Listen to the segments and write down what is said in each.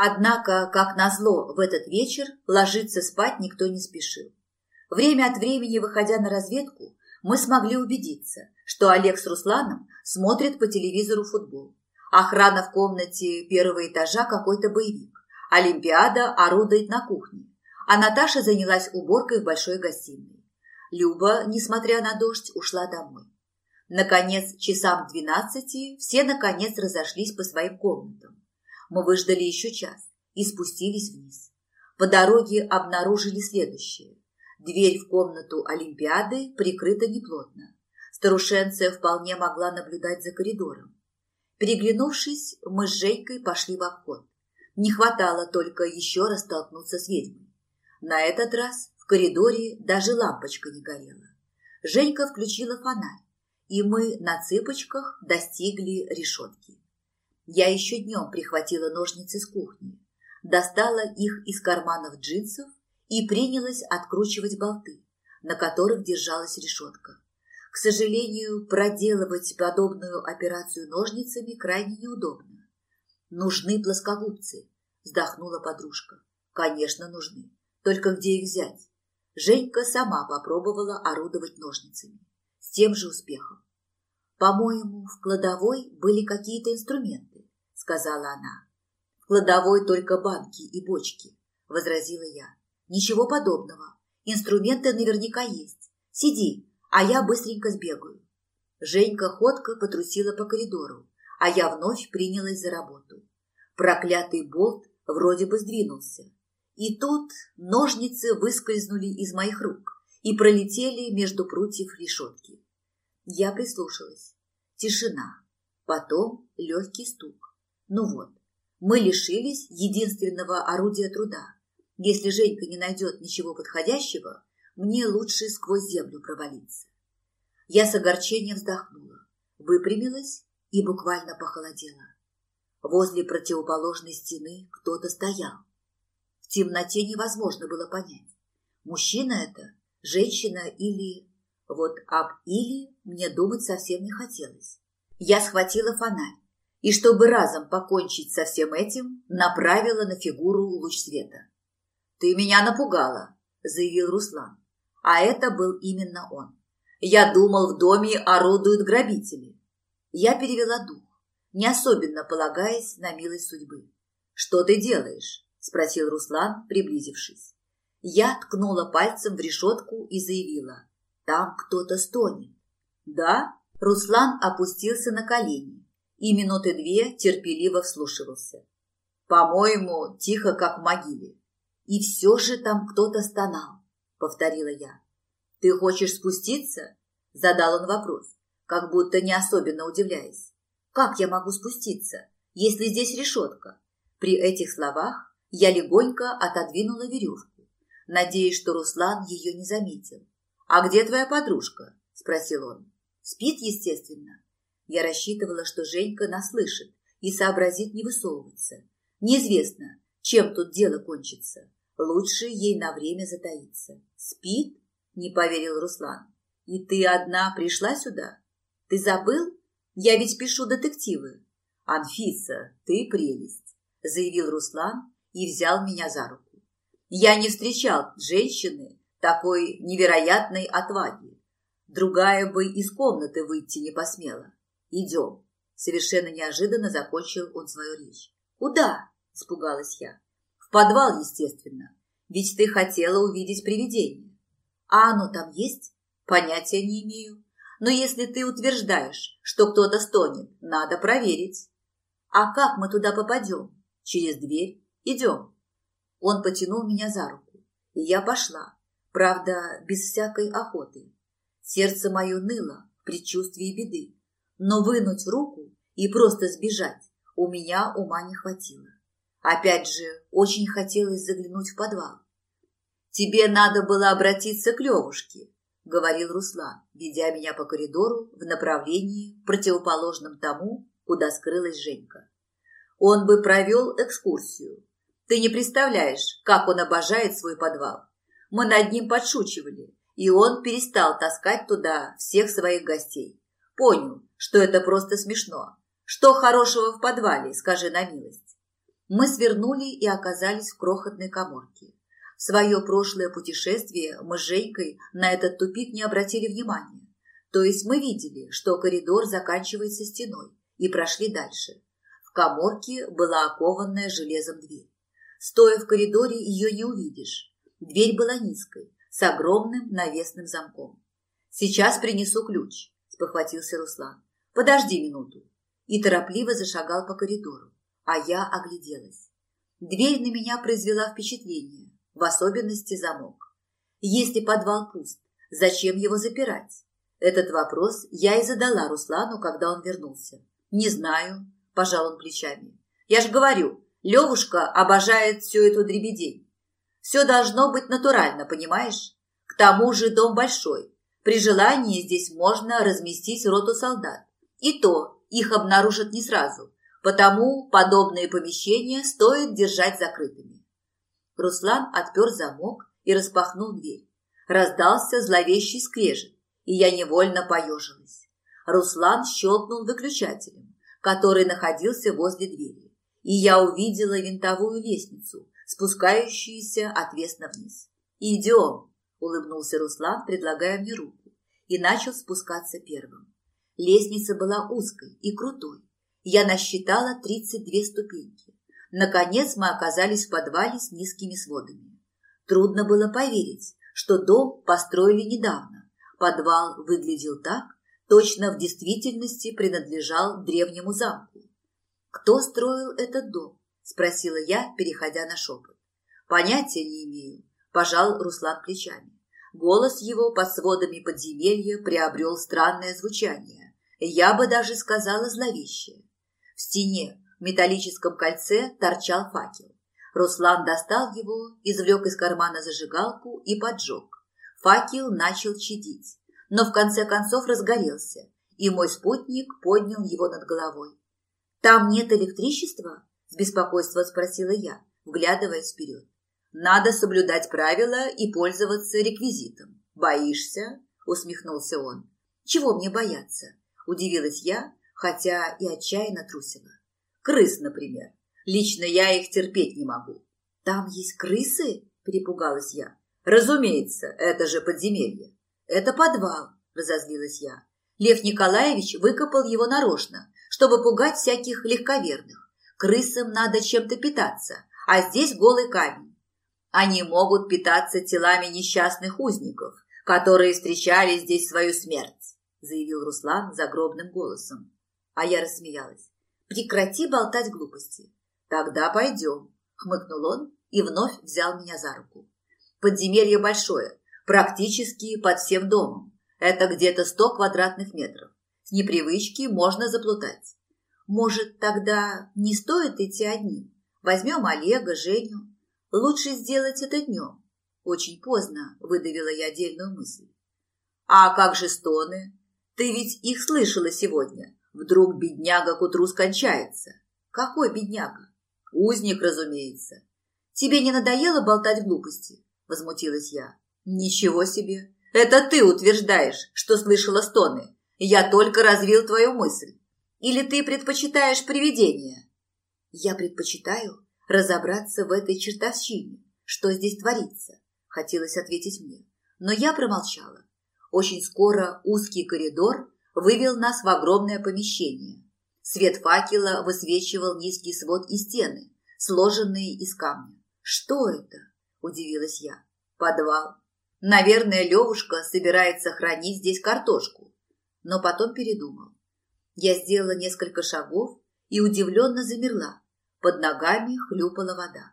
Однако, как назло, в этот вечер ложиться спать никто не спешил. Время от времени, выходя на разведку, мы смогли убедиться, что Олег с Русланом смотрят по телевизору футбол. Охрана в комнате первого этажа какой-то боевик. Олимпиада орудует на кухне, а Наташа занялась уборкой в большой гостиной. Люба, несмотря на дождь, ушла домой. Наконец, часам двенадцати все наконец разошлись по своим комнатам. Мы выждали еще час и спустились вниз. По дороге обнаружили следующее. Дверь в комнату Олимпиады прикрыта неплотно. Старушенция вполне могла наблюдать за коридором. Переглянувшись, мы с Жейкой пошли в обход. Не хватало только еще раз столкнуться с ведьмой. На этот раз в коридоре даже лампочка не горела. Женька включила фонарь, и мы на цыпочках достигли решетки. Я еще днем прихватила ножницы с кухни, достала их из карманов джинсов и принялась откручивать болты, на которых держалась решетка. К сожалению, проделывать подобную операцию ножницами крайне неудобно. «Нужны плоскогубцы», – вздохнула подружка. «Конечно, нужны. Только где их взять?» Женька сама попробовала орудовать ножницами. С тем же успехом. «По-моему, в кладовой были какие-то инструменты», – сказала она. «В кладовой только банки и бочки», – возразила я. Ничего подобного. Инструменты наверняка есть. Сиди, а я быстренько сбегаю. Женька ходко потрусила по коридору, а я вновь принялась за работу. Проклятый болт вроде бы сдвинулся. И тут ножницы выскользнули из моих рук и пролетели между прутьев решетки. Я прислушалась. Тишина. Потом легкий стук. Ну вот, мы лишились единственного орудия труда. Если Женька не найдет ничего подходящего, мне лучше сквозь землю провалиться. Я с огорчением вздохнула, выпрямилась и буквально похолодела. Возле противоположной стены кто-то стоял. В темноте невозможно было понять, мужчина это, женщина или... Вот об «или» мне думать совсем не хотелось. Я схватила фонарь и, чтобы разом покончить со всем этим, направила на фигуру луч света. «Ты меня напугала», – заявил Руслан. А это был именно он. Я думал, в доме орудуют грабители. Я перевела дух, не особенно полагаясь на милость судьбы. «Что ты делаешь?» – спросил Руслан, приблизившись. Я ткнула пальцем в решетку и заявила. «Там кто-то стонет». «Да?» Руслан опустился на колени и минуты две терпеливо вслушивался. «По-моему, тихо, как в могиле. И все же там кто-то стонал, повторила я. Ты хочешь спуститься? Задал он вопрос, как будто не особенно удивляясь. Как я могу спуститься, если здесь решетка? При этих словах я легонько отодвинула веревку, надеясь, что Руслан ее не заметил. «А где твоя подружка?» – спросил он. «Спит, естественно». Я рассчитывала, что Женька нас слышит и сообразит не высовываться. Неизвестно, чем тут дело кончится. Лучше ей на время затаиться. Спит? Не поверил Руслан. И ты одна пришла сюда? Ты забыл? Я ведь пишу детективы. Анфиса, ты прелесть, заявил Руслан и взял меня за руку. Я не встречал женщины такой невероятной отваги. Другая бы из комнаты выйти не посмела. Идем. Совершенно неожиданно закончил он свою речь. Куда? Испугалась я. В подвал, естественно. Ведь ты хотела увидеть привидение. А оно там есть? Понятия не имею. Но если ты утверждаешь, что кто-то стонет, надо проверить. А как мы туда попадем? Через дверь? Идем. Он потянул меня за руку, и я пошла, правда, без всякой охоты. Сердце мое ныло в предчувствии беды, но вынуть руку и просто сбежать у меня ума не хватило. Опять же, очень хотелось заглянуть в подвал. «Тебе надо было обратиться к Левушке», — говорил Руслан, ведя меня по коридору в направлении, противоположном тому, куда скрылась Женька. «Он бы провел экскурсию. Ты не представляешь, как он обожает свой подвал. Мы над ним подшучивали, и он перестал таскать туда всех своих гостей. Понял, что это просто смешно. Что хорошего в подвале, скажи на милость?» Мы свернули и оказались в крохотной коморке. В свое прошлое путешествие мы с Женькой на этот тупик не обратили внимания. То есть мы видели, что коридор заканчивается стеной, и прошли дальше. В коморке была окованная железом дверь. Стоя в коридоре, ее не увидишь. Дверь была низкой, с огромным навесным замком. «Сейчас принесу ключ», – спохватился Руслан. «Подожди минуту». И торопливо зашагал по коридору, а я огляделась. Дверь на меня произвела впечатление, в особенности замок. Если подвал пуст, зачем его запирать? Этот вопрос я и задала Руслану, когда он вернулся. «Не знаю», – пожал он плечами. «Я же говорю, Левушка обожает всю эту дребедень. Все должно быть натурально, понимаешь? К тому же дом большой. При желании здесь можно разместить роту солдат. И то их обнаружат не сразу, потому подобные помещения стоит держать закрытыми». Руслан отпер замок и распахнул дверь. Раздался зловещий скрежет и я невольно поежилась. Руслан щелкнул выключателем, который находился возле двери, и я увидела винтовую лестницу, спускающуюся отвесно вниз. «Идем!» – улыбнулся Руслан, предлагая мне руку, и начал спускаться первым. Лестница была узкой и крутой. Я насчитала 32 ступеньки. Наконец мы оказались в подвале с низкими сводами. Трудно было поверить, что дом построили недавно, Подвал выглядел так, точно в действительности принадлежал древнему замку. «Кто строил этот дом?» – спросила я, переходя на шепот. «Понятия не имею», – пожал Руслан плечами. Голос его под сводами подземелья приобрел странное звучание. Я бы даже сказала зловещее. В стене, в металлическом кольце, торчал факел. Руслан достал его, извлек из кармана зажигалку и поджег. Факел начал чадить, но в конце концов разгорелся, и мой спутник поднял его над головой. «Там нет электричества?» – с беспокойством спросила я, вглядываясь вперед. «Надо соблюдать правила и пользоваться реквизитом. Боишься?» – усмехнулся он. «Чего мне бояться?» – удивилась я, хотя и отчаянно трусила. «Крыс, например. Лично я их терпеть не могу». «Там есть крысы?» – перепугалась я. Разумеется, это же подземелье. Это подвал, разозлилась я. Лев Николаевич выкопал его нарочно, чтобы пугать всяких легковерных. Крысам надо чем-то питаться, а здесь голый камень. Они могут питаться телами несчастных узников, которые встречали здесь свою смерть, заявил Руслан загробным голосом. А я рассмеялась. Прекрати болтать глупости. Тогда пойдем, хмыкнул он и вновь взял меня за руку. Подземелье большое, практически под всем домом. Это где-то сто квадратных метров. С непривычки можно заплутать. Может, тогда не стоит идти одним? Возьмем Олега, Женю. Лучше сделать это днем. Очень поздно, выдавила я отдельную мысль. А как же стоны? Ты ведь их слышала сегодня. Вдруг бедняга к утру скончается. Какой бедняга? Узник, разумеется. Тебе не надоело болтать глупости? – возмутилась я. «Ничего себе! Это ты утверждаешь, что слышала стоны. Я только развил твою мысль. Или ты предпочитаешь привидения?» «Я предпочитаю разобраться в этой чертовщине, что здесь творится», – хотелось ответить мне. Но я промолчала. Очень скоро узкий коридор вывел нас в огромное помещение. Свет факела высвечивал низкий свод и стены, сложенные из камня. Что это? – удивилась я. «Подвал. Наверное, Левушка собирается хранить здесь картошку». Но потом передумал. Я сделала несколько шагов и удивленно замерла. Под ногами хлюпала вода.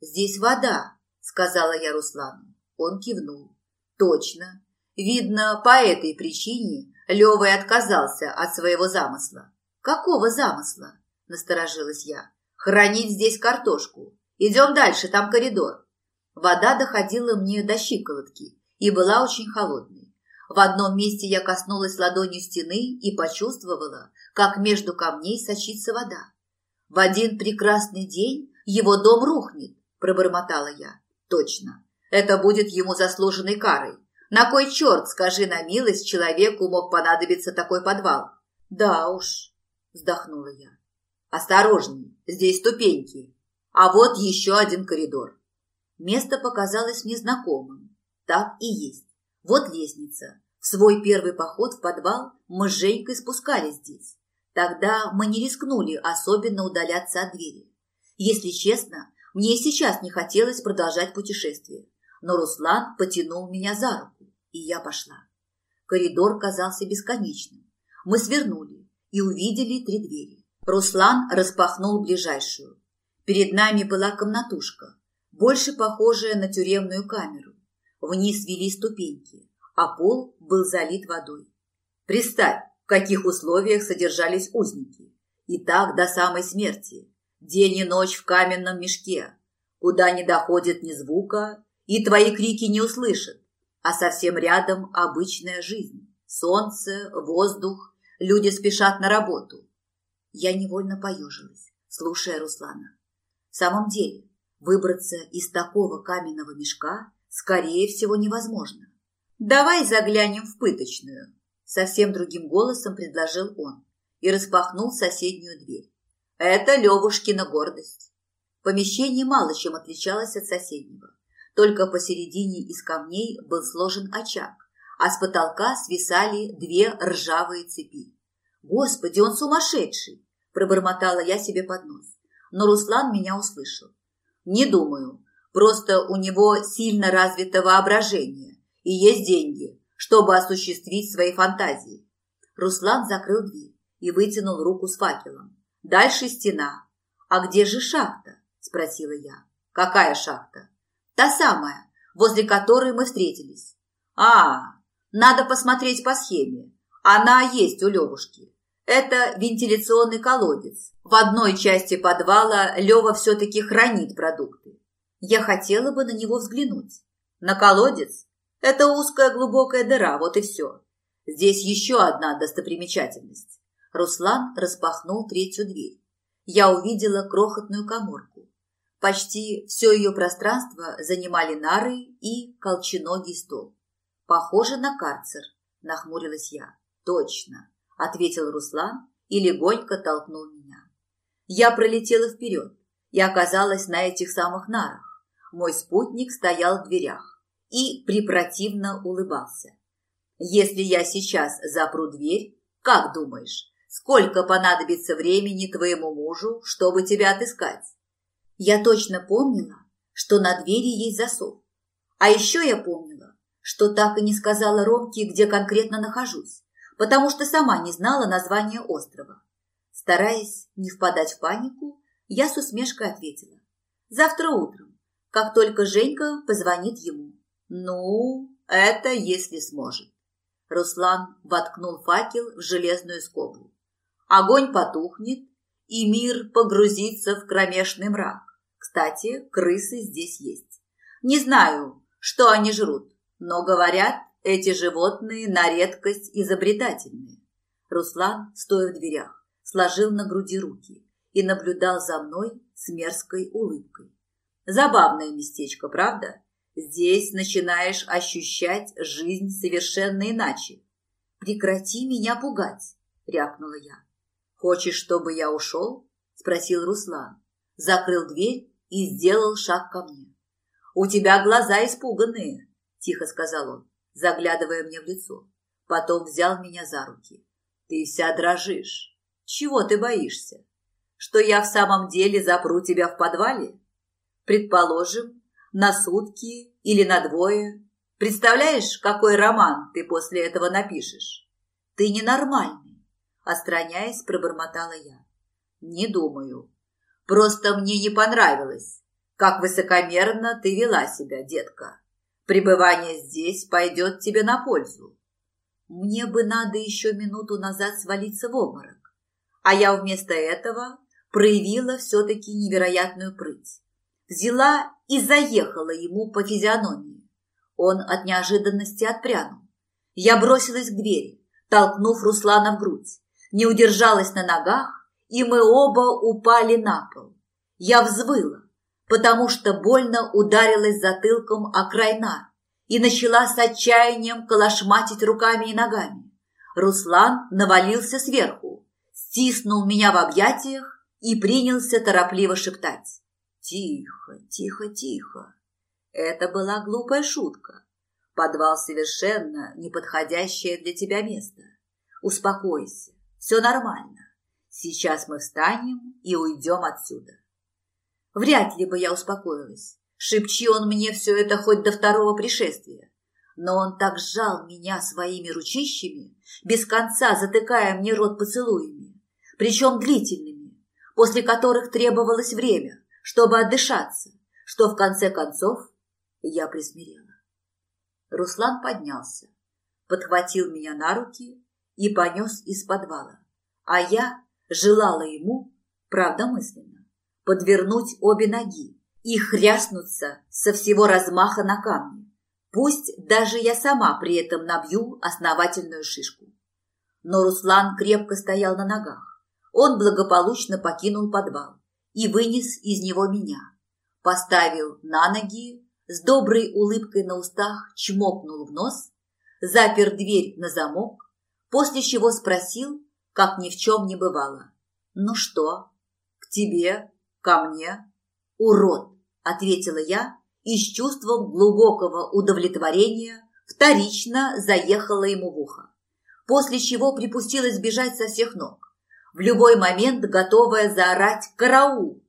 «Здесь вода», – сказала я Руслану. Он кивнул. «Точно. Видно, по этой причине Лева и отказался от своего замысла». «Какого замысла?» – насторожилась я. «Хранить здесь картошку. Идем дальше, там коридор». Вода доходила мне до щиколотки и была очень холодной. В одном месте я коснулась ладонью стены и почувствовала, как между камней сочится вода. «В один прекрасный день его дом рухнет», – пробормотала я. «Точно. Это будет ему заслуженной карой. На кой черт, скажи на милость, человеку мог понадобиться такой подвал?» «Да уж», – вздохнула я. «Осторожней, здесь ступеньки», А вот еще один коридор. Место показалось мне знакомым. Так и есть. Вот лестница. В свой первый поход в подвал мы с Женькой спускались здесь. Тогда мы не рискнули особенно удаляться от двери. Если честно, мне и сейчас не хотелось продолжать путешествие. Но Руслан потянул меня за руку, и я пошла. Коридор казался бесконечным. Мы свернули и увидели три двери. Руслан распахнул ближайшую. Перед нами была комнатушка, больше похожая на тюремную камеру. Вниз вели ступеньки, а пол был залит водой. Представь, в каких условиях содержались узники. И так до самой смерти. День и ночь в каменном мешке, куда не доходит ни звука, и твои крики не услышат, а совсем рядом обычная жизнь. Солнце, воздух, люди спешат на работу. Я невольно поежилась, слушая Руслана. В самом деле, выбраться из такого каменного мешка, скорее всего, невозможно. «Давай заглянем в пыточную», Совсем другим голосом предложил он и распахнул соседнюю дверь. Это Левушкина гордость. Помещение мало чем отличалось от соседнего. Только посередине из камней был сложен очаг, а с потолка свисали две ржавые цепи. «Господи, он сумасшедший!» – пробормотала я себе под нос. Но Руслан меня услышал. «Не думаю. Просто у него сильно развито воображение и есть деньги, чтобы осуществить свои фантазии. Руслан закрыл дверь и вытянул руку с факелом. Дальше стена. А где же шахта? Спросила я. Какая шахта? Та самая, возле которой мы встретились. А, надо посмотреть по схеме. Она есть у Левушки. Это вентиляционный колодец. В одной части подвала Лева все-таки хранит продукты. Я хотела бы на него взглянуть. На колодец? Это узкая глубокая дыра, вот и все. Здесь еще одна достопримечательность. Руслан распахнул третью дверь. Я увидела крохотную коморку. Почти все ее пространство занимали нары и колченогий стол. Похоже на карцер, нахмурилась я. Точно, ответил Руслан и легонько толкнул меня. Я пролетела вперед и оказалась на этих самых нарах. Мой спутник стоял в дверях и препротивно улыбался. «Если я сейчас запру дверь, как думаешь, сколько понадобится времени твоему мужу, чтобы тебя отыскать?» Я точно помнила, что на двери есть засов. А еще я помнила, что так и не сказала Ромке, где конкретно нахожусь, потому что сама не знала названия острова. Стараясь не впадать в панику, я с усмешкой ответила. «Завтра утром, как только Женька позвонит ему». «Ну, это если сможет». Руслан воткнул факел в железную скобу. Огонь потухнет, и мир погрузится в кромешный мрак. Кстати, крысы здесь есть. Не знаю, что они жрут, но, говорят, эти животные на редкость изобретательные. Руслан, стоя в дверях, сложил на груди руки и наблюдал за мной с мерзкой улыбкой. Забавное местечко, правда? Здесь начинаешь ощущать жизнь совершенно иначе. Прекрати меня пугать, рявкнула я. Хочешь, чтобы я ушел? Спросил Руслан. Закрыл дверь и сделал шаг ко мне. У тебя глаза испуганные, тихо сказал он, заглядывая мне в лицо. Потом взял меня за руки. Ты вся дрожишь. Чего ты боишься? Что я в самом деле запру тебя в подвале? Предположим, на сутки или на двое. Представляешь, какой роман ты после этого напишешь? Ты ненормальный, остраняясь, пробормотала я. Не думаю. Просто мне не понравилось, как высокомерно ты вела себя, детка. Пребывание здесь пойдет тебе на пользу. Мне бы надо еще минуту назад свалиться в обморок, а я вместо этого проявила все-таки невероятную прыть взяла и заехала ему по физиономии. Он от неожиданности отпрянул. Я бросилась к двери, толкнув Руслана в грудь, не удержалась на ногах, и мы оба упали на пол. Я взвыла, потому что больно ударилась затылком о край нар и начала с отчаянием колошматить руками и ногами. Руслан навалился сверху, стиснул меня в объятиях и принялся торопливо шептать. Тихо, тихо, тихо. Это была глупая шутка. Подвал совершенно неподходящее для тебя место. Успокойся, все нормально. Сейчас мы встанем и уйдем отсюда. Вряд ли бы я успокоилась. Шепчи он мне все это хоть до второго пришествия. Но он так сжал меня своими ручищами, без конца затыкая мне рот поцелуями, причем длительными, после которых требовалось время, чтобы отдышаться, что в конце концов я присмирела. Руслан поднялся, подхватил меня на руки и понес из подвала, а я желала ему, правда мысленно, подвернуть обе ноги и хряснуться со всего размаха на камне. Пусть даже я сама при этом набью основательную шишку. Но Руслан крепко стоял на ногах. Он благополучно покинул подвал и вынес из него меня. Поставил на ноги, с доброй улыбкой на устах чмокнул в нос, запер дверь на замок, после чего спросил, как ни в чем не бывало. «Ну что, к тебе ко мне?» «Урод!» – ответила я и с чувством глубокого удовлетворения вторично заехала ему в ухо, после чего припустилась бежать со всех ног, в любой момент готовая заорать «Караул!».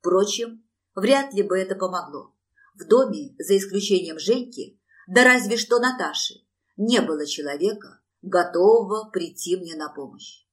Впрочем, вряд ли бы это помогло. В доме, за исключением Женьки, да разве что Наташи, не было человека, готового прийти мне на помощь.